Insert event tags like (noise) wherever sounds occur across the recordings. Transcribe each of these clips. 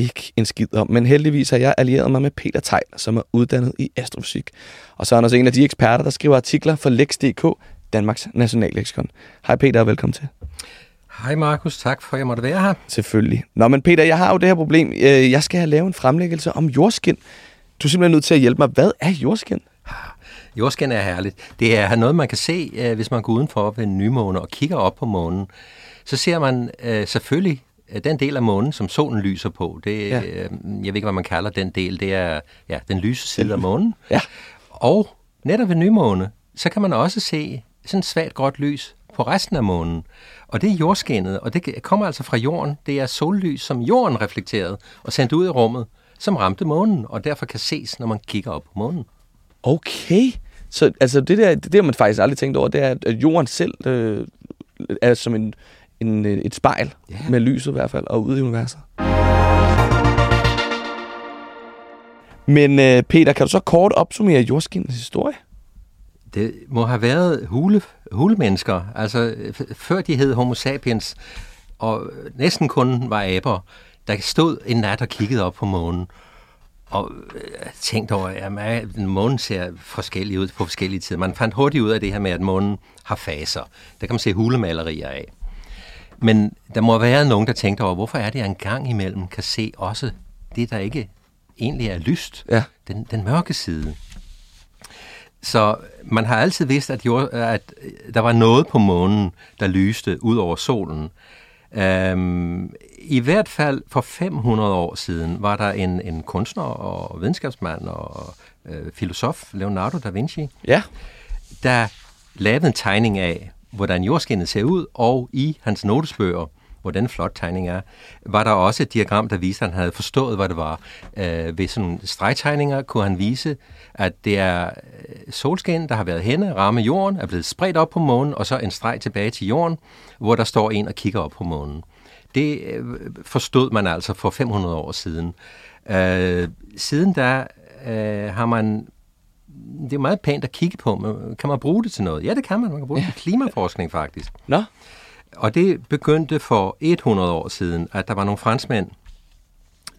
ikke en skid om, men heldigvis har jeg allieret mig med Peter Tejl, som er uddannet i astrofysik. Og så er han også en af de eksperter, der skriver artikler for Lex.dk, Danmarks nationalleksikon. Hej Peter, og velkommen til. Hej Markus, tak for at jeg måtte være her. Selvfølgelig. Nå, men Peter, jeg har jo det her problem. Øh, Jeg skal have lavet en fremlæggelse om jordskin. Du er simpelthen nødt til at hjælpe mig. Hvad er jordskin? Jordskin er herligt. Det er noget, man kan se, øh, hvis man går udenfor ved en nymåne og kigger op på månen. Så ser man øh, selvfølgelig den del af månen, som solen lyser på. Det, Ja. øh, jeg ved ikke, hvad man kalder den del. Det er ja, den lyse side af månen. (laughs) Ja. Og netop ved nymåne, så kan man også se sådan svagt gråt lys på resten af månen. Og det er jordskinnet, og det kommer altså fra jorden. Det er sollys, som jorden reflekterede og sendte ud i rummet, som ramte månen, og derfor kan ses, når man kigger op på månen. Okay. Så altså, det, der, det har man faktisk aldrig tænkt over, det er, at jorden selv øh, er som en, en, øh, et spejl, Ja. med lyset i hvert fald, og ude i universet. Men øh, Peter, kan du så kort opsummere jordskinnets historie? Det må have været hule, hulemennesker, altså før de hed Homo sapiens, og næsten kun var aber, der stod en nat og kiggede op på månen, og øh, tænkte over, at månen ser forskellig ud på forskellige tider. Man fandt hurtigt ud af det her med, at månen har faser. Der kan man se hulemalerier af. Men der må være nogen, der tænkte over, hvorfor er det, at en gang imellem kan se også det, der ikke egentlig er lyst. Ja. Den, den mørke side. Så man har altid vidst, at, jord, at der var noget på månen, der lyste ud over solen. Øhm, I hvert fald for 500 år siden var der en, en kunstner og videnskabsmand og øh, filosof, Leonardo da Vinci, Ja. der lavede en tegning af, hvordan jordskinnet ser ud, og i hans notesbøger, hvor den flot tegning er, var der også et diagram, der viste, at han havde forstået, hvad det var. Øh, ved sådan stregtegninger kunne han vise, at det er øh, solskin, der har været henne, ramme jorden, er blevet spredt op på månen, og så en streg tilbage til jorden, hvor der står en og kigger op på månen. Det øh, forstod man altså for 500 år siden. Øh, siden da øh, har man det er meget pænt at kigge på, men kan man bruge det til noget? Ja, det kan man. Man kan bruge det til klimaforskning faktisk. Nå, Og det begyndte for 100 år siden, at der var nogle franskmænd,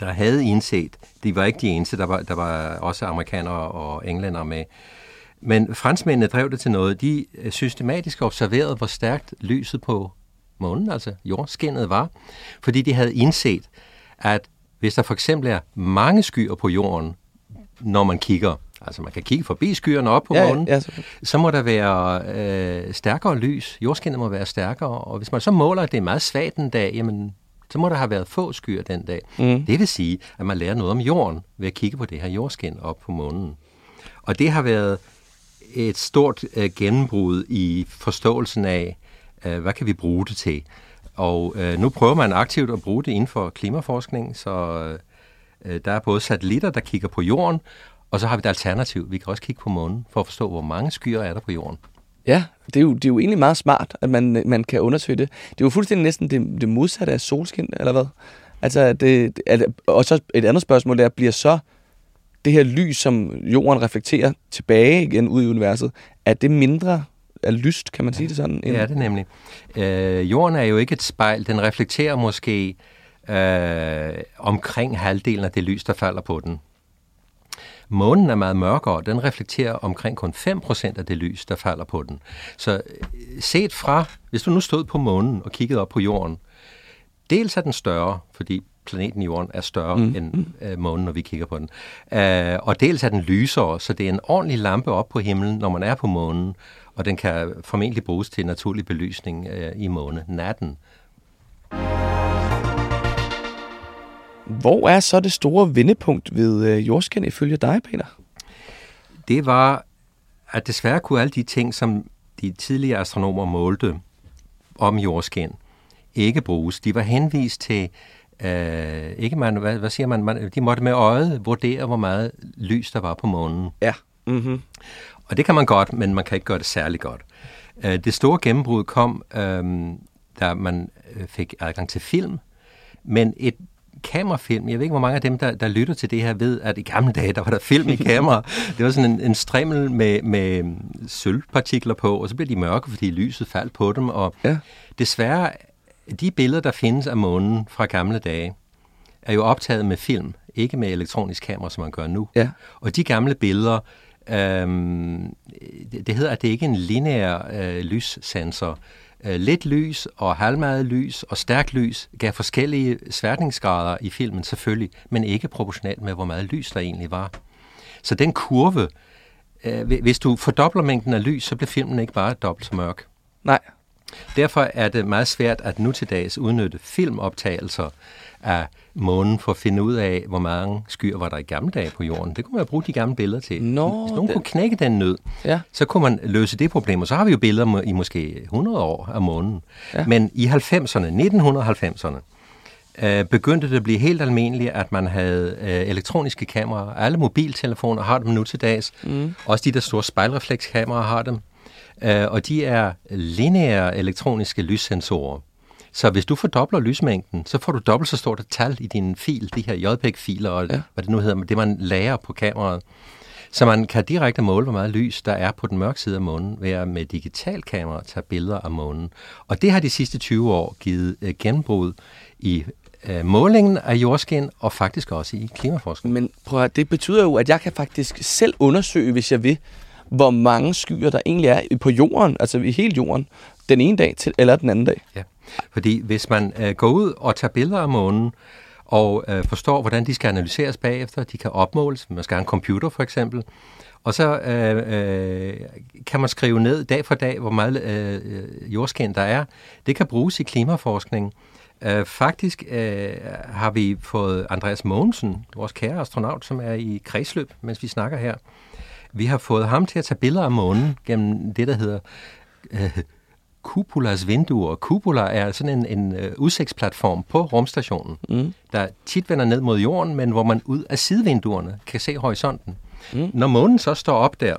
der havde indset, de var ikke de eneste, der var, der var også amerikanere og englænder med, men franskmændene drev det til noget. De øh, systematisk observerede, hvor stærkt lyset på månen, altså jordskinnet var, fordi de havde indset, at hvis der for eksempel er mange skyer på jorden, når man kigger, altså man kan kigge forbi skyerne op på ja, månen, ja, selvfølgelig. så må der være øh, stærkere lys. Jordskinnet må være stærkere, og hvis man så måler, at det er meget svagt en dag, jamen, så må der have været få skyer den dag. Mm. Det vil sige, at man lærer noget om jorden ved at kigge på det her jordskin op på månen. Og det har været et stort øh, gennembrud i forståelsen af, øh, hvad kan vi bruge det til. Og øh, nu prøver man aktivt at bruge det inden for klimaforskning, så øh, der er både satellitter, der kigger på jorden, og så har vi et alternativ. Vi kan også kigge på månen for at forstå, hvor mange skyer er der på jorden. Ja, det er, jo, det er jo egentlig meget smart, at man, man kan undersøge det. Det er jo fuldstændig næsten det, det modsatte af solskin, eller hvad? Altså, det, at, og så et andet spørgsmål er, bliver så det her lys, som jorden reflekterer tilbage igen ud i universet, er det mindre er lyst, kan man sige det sådan? Det er det nemlig. Øh, jorden er jo ikke et spejl. Den reflekterer måske øh, omkring halvdelen af det lys, der falder på den. Månen er meget mørkere. Den reflekterer omkring kun 5% af det lys, der falder på den. Så øh, set fra, hvis du nu stod på månen og kiggede op på jorden, dels er den større, fordi planeten Jorden er større mm. end øh, månen, når vi kigger på den. Øh, og dels er den lysere, så det er en ordentlig lampe op på himlen, når man er på månen, og den kan formentlig bruges til naturlig belysning øh, i måne natten. Hvor er så det store vendepunkt ved øh, jordskin ifølge dig, Peter? Det var, at desværre kunne alle de ting, som de tidligere astronomer målte om jordskin, ikke bruges. De var henvist til øh, ikke man, hvad, hvad siger man, man, de måtte med øjet vurdere, hvor meget lys der var på månen. Ja. Mm-hmm. Og det kan man godt, men man kan ikke gøre det særlig godt. Øh, det store gennembrud kom, øh, da man øh, fik adgang til film, men et kamerafilm, jeg ved ikke, hvor mange af dem, der, der lytter til det her, ved, at i gamle dage, der var der film i kamera. (laughs) det var sådan en, en strimmel med, med sølvpartikler på, og så blev de mørke, fordi lyset faldt på dem, og ja. desværre, de billeder, der findes af månen fra gamle dage, er jo optaget med film, ikke med elektronisk kamera, som man gør nu. Ja. Og de gamle billeder, øhm, det, det hedder, at det ikke er en lineær øh, lyssensor. Øh, lidt lys og halvmeget lys og stærkt lys gav forskellige sværtningsgrader i filmen selvfølgelig, men ikke proportionalt med, hvor meget lys der egentlig var. Så den kurve, øh, hvis du fordobler mængden af lys, så bliver filmen ikke bare dobbelt så mørk. Nej. Derfor er det meget svært at nu til dags udnytte filmoptagelser af månen for at finde ud af, hvor mange skyer var der i gamle dage på jorden. Det kunne man bruge de gamle billeder til. Nå, Hvis nogen den... kunne knække den nød, ja. så kunne man løse det problem. Og så har vi jo billeder i måske 100 år af månen. Ja. Men i 90'erne, 1990'erne, øh, begyndte det at blive helt almindeligt, at man havde øh, elektroniske kameraer. Alle mobiltelefoner har dem nu til dags. Mm. Også de der store spejlreflekskameraer har dem. Øh, og de er lineære elektroniske lyssensorer. Så hvis du fordobler lysmængden, så får du dobbelt så stort et tal i din fil, de her JPEG-filer, og ja. hvad det nu hedder, det man lærer på kameraet. Så man kan direkte måle, hvor meget lys der er på den mørke side af månen, ved at med digital kamera tage billeder af månen. Og det har de sidste 20 år givet uh, gennembrud i uh, målingen af jordskin, og faktisk også i klimaforskning. Men prøv at, det betyder jo, at jeg kan faktisk selv undersøge, hvis jeg vil, hvor mange skyer der egentlig er på jorden, altså i hele jorden, den ene dag til, eller den anden dag. Ja. Fordi hvis man øh, går ud og tager billeder af månen, og øh, forstår, hvordan de skal analyseres bagefter, de kan opmåles, man skal have en computer for eksempel, og så øh, øh, kan man skrive ned dag for dag, hvor meget øh, øh jordskin der er. Det kan bruges i klimaforskning. Øh, faktisk øh, har vi fået Andreas Mogensen, vores kære astronaut, som er i kredsløb, mens vi snakker her. Vi har fået ham til at tage billeder af månen gennem det, der hedder øh, Cupolas vinduer. Cupola er sådan en, en uh, udsigtsplatform på rumstationen, mm. der tit vender ned mod jorden, men hvor man ud af sidevinduerne kan se horisonten. Mm. Når månen så står op der,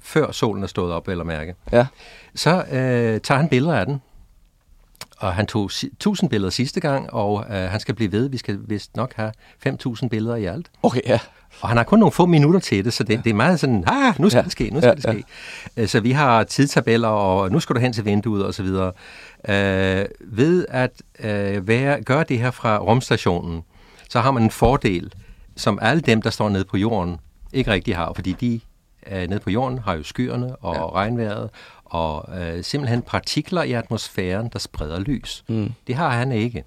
før solen er stået op, eller mærke, ja. så uh, tager han billeder af den. Og han tog 1000 billeder sidste gang, og uh, han skal blive ved. Vi skal vist nok have 5000 billeder i alt. Okay, ja. Og han har kun nogle få minutter til det, så det, ja. det er meget sådan, ah, nu skal ja. det ske, nu skal ja, det ske. Ja. Øh, så vi har tidtabeller, og nu skal du hen til vinduet og så videre. Øh, ved at øh, være, gøre det her fra rumstationen, så har man en fordel, som alle dem, der står nede på jorden, ikke rigtig har, fordi de øh, nede på jorden har jo skyerne og ja. regnvejret, og øh, simpelthen partikler i atmosfæren, der spreder lys. Mm. Det har han ikke.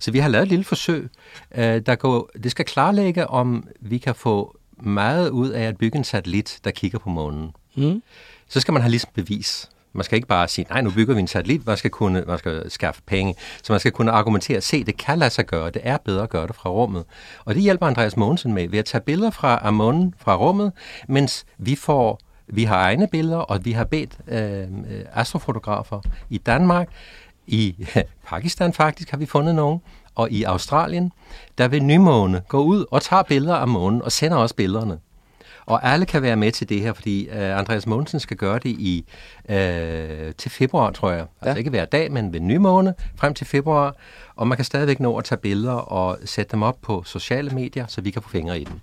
Så vi har lavet et lille forsøg, øh, der går, det skal klarlægge, om vi kan få meget ud af at bygge en satellit, der kigger på månen. Mm. Så skal man have ligesom bevis. Man skal ikke bare sige, nej, nu bygger vi en satellit, man skal, kunne, man skal skaffe penge. Så man skal kunne argumentere, se, det kan lade sig gøre, det er bedre at gøre det fra rummet. Og det hjælper Andreas Mogensen med, ved at tage billeder fra af månen fra rummet, mens vi får vi har egne billeder, og vi har bedt øh, astrofotografer i Danmark i (laughs) Pakistan faktisk har vi fundet nogen, og i Australien, der vil nymåne gå ud og tager billeder af månen og sender også billederne. Og alle kan være med til det her, fordi uh, Andreas Mogensen skal gøre det i uh, til februar, tror jeg. Altså ja. ikke hver dag, men ved nymåne frem til februar. Og man kan stadigvæk nå at tage billeder og sætte dem op på sociale medier, så vi kan få fingre i dem.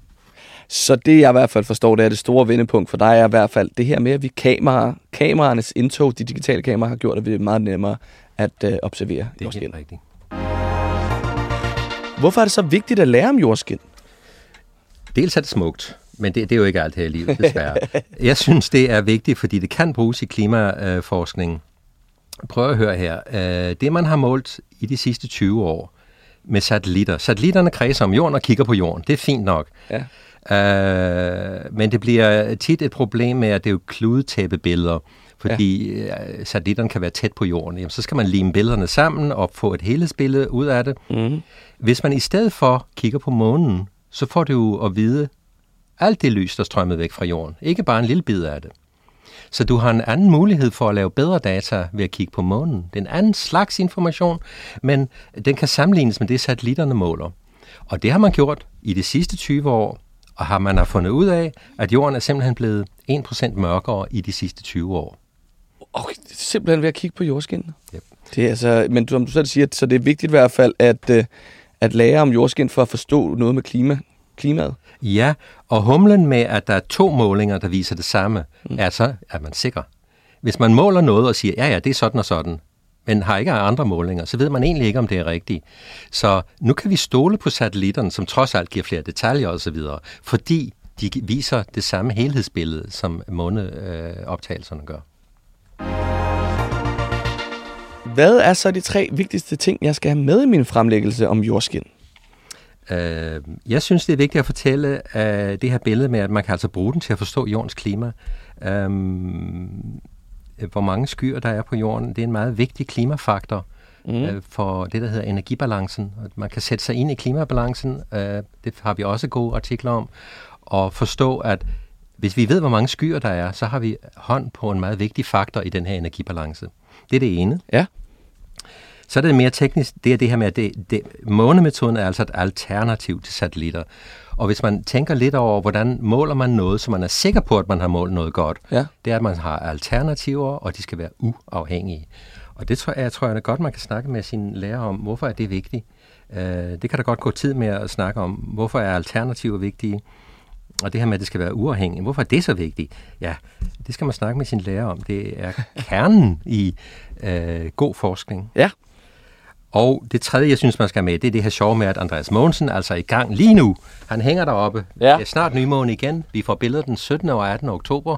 Så det, jeg i hvert fald forstår, det er det store vendepunkt for dig, er i hvert fald det her med, at vi kamera, kameraernes indtog, de digitale kameraer, har gjort, at det er meget nemmere at øh, observere det er jordskin. Helt rigtigt. Hvorfor er det så vigtigt at lære om jordskin? Dels er det smukt, men det, det er jo ikke alt her i livet, desværre. (laughs) Jeg synes, det er vigtigt, fordi det kan bruges i klimaforskning. Prøv at høre her. Øh, det, man har målt i de sidste 20 år med satellitter. Satellitterne kredser om jorden og kigger på jorden. Det er fint nok. Ja. Uh, men det bliver tit et problem med, at det er jo kludetæppebilleder fordi ja. Øh, satellitterne kan være tæt på jorden. Jamen, så skal man lime billederne sammen og få et helhedsbillede ud af det. Mm. Hvis man i stedet for kigger på månen, så får du jo at vide alt det lys, der strømmer væk fra jorden. Ikke bare en lille bid af det. Så du har en anden mulighed for at lave bedre data ved at kigge på månen. Det er en anden slags information, men den kan sammenlignes med det, satellitterne måler. Og det har man gjort i de sidste 20 år, og har man har fundet ud af, at jorden er simpelthen blevet 1% mørkere i de sidste 20 år. Okay, det er simpelthen ved at kigge på jordskinnet. Yep. Det er altså, men som du selv siger, så det er vigtigt i hvert fald at, øh, at lære om jordskin for at forstå noget med klima, klimaet. Ja, og humlen med, at der er to målinger, der viser det samme, mm. er så, er man sikker. Hvis man måler noget og siger, ja, ja, det er sådan og sådan, men har ikke andre målinger, så ved man egentlig ikke, om det er rigtigt. Så nu kan vi stole på satellitterne, som trods alt giver flere detaljer osv., fordi de viser det samme helhedsbillede, som måneoptagelserne gør. Hvad er så de tre vigtigste ting, jeg skal have med i min fremlæggelse om jordskin? Øh, jeg synes, det er vigtigt at fortælle uh, det her billede med, at man kan altså bruge den til at forstå jordens klima. Um, hvor mange skyer der er på jorden, det er en meget vigtig klimafaktor mm. uh, for det, der hedder energibalancen. Man kan sætte sig ind i klimabalancen, uh, det har vi også gode artikler om, og forstå, at hvis vi ved, hvor mange skyer der er, så har vi hånd på en meget vigtig faktor i den her energibalance. Det er det ene. Ja. Så er det mere teknisk, det er det her med, at det, det, månemetoden er altså et alternativ til satellitter. Og hvis man tænker lidt over, hvordan måler man noget, så man er sikker på, at man har målt noget godt, ja. det er, at man har alternativer, og de skal være uafhængige. Og det tror jeg, tror jeg er godt, man kan snakke med sin lærer om, hvorfor er det vigtigt. Uh, det kan der godt gå tid med at snakke om, hvorfor er alternativer vigtige. Og det her med, at det skal være uafhængigt, hvorfor er det så vigtigt? Ja, det skal man snakke med sin lærer om. Det er kernen i uh, god forskning. Ja. Og det tredje, jeg synes, man skal med, det er det her sjove med, at Andreas Mogensen altså er i gang lige nu. Han hænger deroppe. Ja. Det er snart nymåne igen. Vi får billedet den 17. og 18. oktober.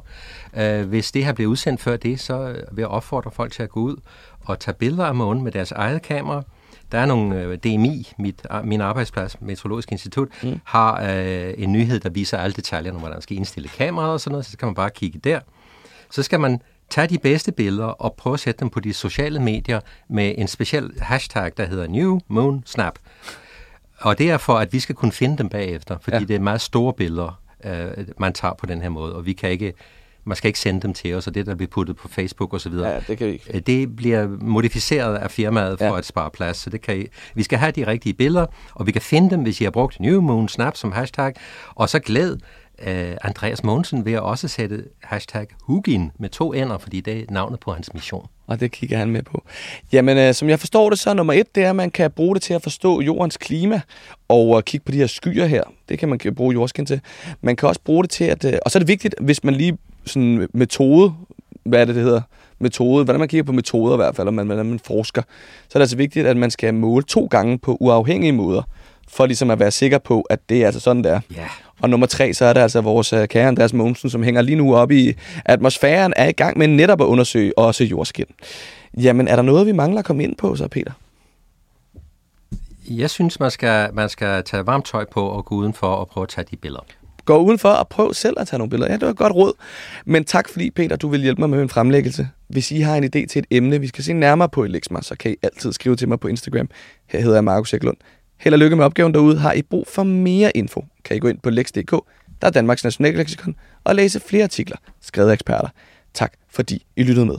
Uh, hvis det her bliver udsendt før det, så vil jeg opfordre folk til at gå ud og tage billeder af månen med deres eget kamera. Der er nogle øh, DMI, mit, min arbejdsplads, Meteorologisk Institut, mm. har uh, en nyhed, der viser alle detaljerne, hvordan man skal indstille kameraet og sådan noget, så kan man bare kigge der. Så skal man Tag de bedste billeder og prøv at sætte dem på de sociale medier med en speciel hashtag, der hedder New Moon Snap. Og det er for, at vi skal kunne finde dem bagefter, fordi ja. det er meget store billeder, øh, man tager på den her måde, og vi kan ikke, man skal ikke sende dem til os, og det, der bliver puttet på Facebook og så videre, ja, det, kan vi ikke. Øh, det bliver modificeret af firmaet for ja. at spare plads, så det kan I, vi skal have de rigtige billeder, og vi kan finde dem, hvis I har brugt New Moon Snap som hashtag, og så glæd Uh, Andreas Mogensen ved at også sætte hashtag Hugin med to ender, fordi det er navnet på hans mission. Og det kigger han med på. Jamen, uh, som jeg forstår det, så nummer et, det er, at man kan bruge det til at forstå jordens klima og uh, kigge på de her skyer her. Det kan man bruge jordskin til. Man kan også bruge det til at... Uh, og så er det vigtigt, hvis man lige sådan metode, hvad er det, det hedder? Metode, hvordan man kigger på metoder i hvert fald, og man, hvordan man forsker, så er det altså vigtigt, at man skal måle to gange på uafhængige måder, for ligesom at være sikker på, at det er altså sådan, det er. Ja. Og nummer tre, så er det altså vores uh, kære Andreas Mogensen, som hænger lige nu op i atmosfæren, er i gang med netop at undersøge også jordskin. Jamen, er der noget, vi mangler at komme ind på så, Peter? Jeg synes, man skal, man skal tage varmt tøj på og gå udenfor og prøve at tage de billeder. Gå udenfor og prøv selv at tage nogle billeder. Ja, det var et godt råd. Men tak fordi, Peter, du vil hjælpe mig med en fremlæggelse. Hvis I har en idé til et emne, vi skal se nærmere på i Lexma, så kan I altid skrive til mig på Instagram. Her hedder jeg Markus Eklund. Held og lykke med opgaven derude. Har I brug for mere info, kan I gå ind på lex.dk, der er Danmarks nationalleksikon, og læse flere artikler skrevet af eksperter. Tak fordi I lyttede med.